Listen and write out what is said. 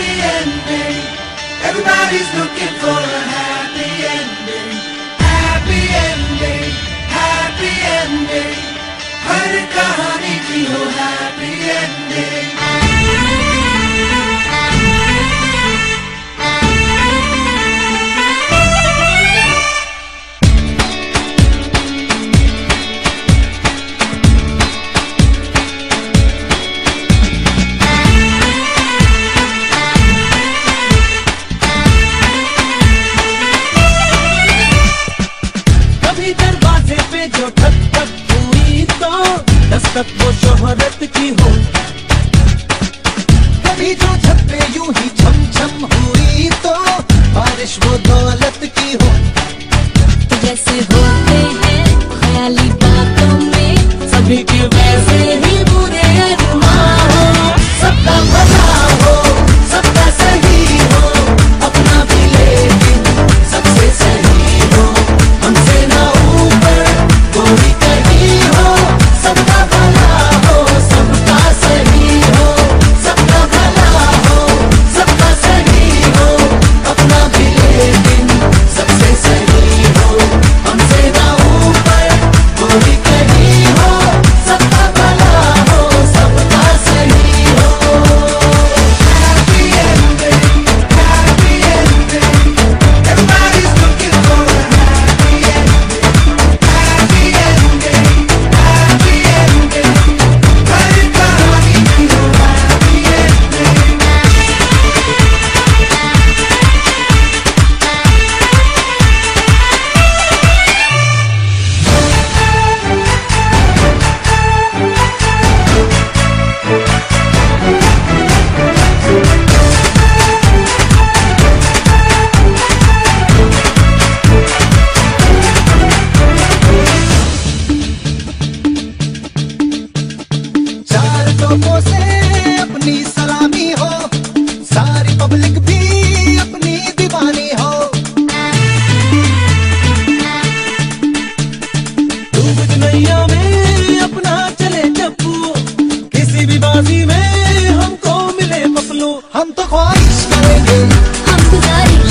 happy ending. Everybody's looking for a happy Dastak वो शोहरत की हो। कभी जो छत पे यूँ ही छम छम हुई तो बारिश वो दौलत की हो। जैसे होते हैं ख्याली बातों में सभी के वे अपनी सलामी हो। सारी पब्लिक भी अपनी दीवानी हो। डूब में अपना चले चप्पू। किसी भी बाजी में हमको मिले मफलू हम तो ख्वाहिश करेंगे। हम तो गुजारिश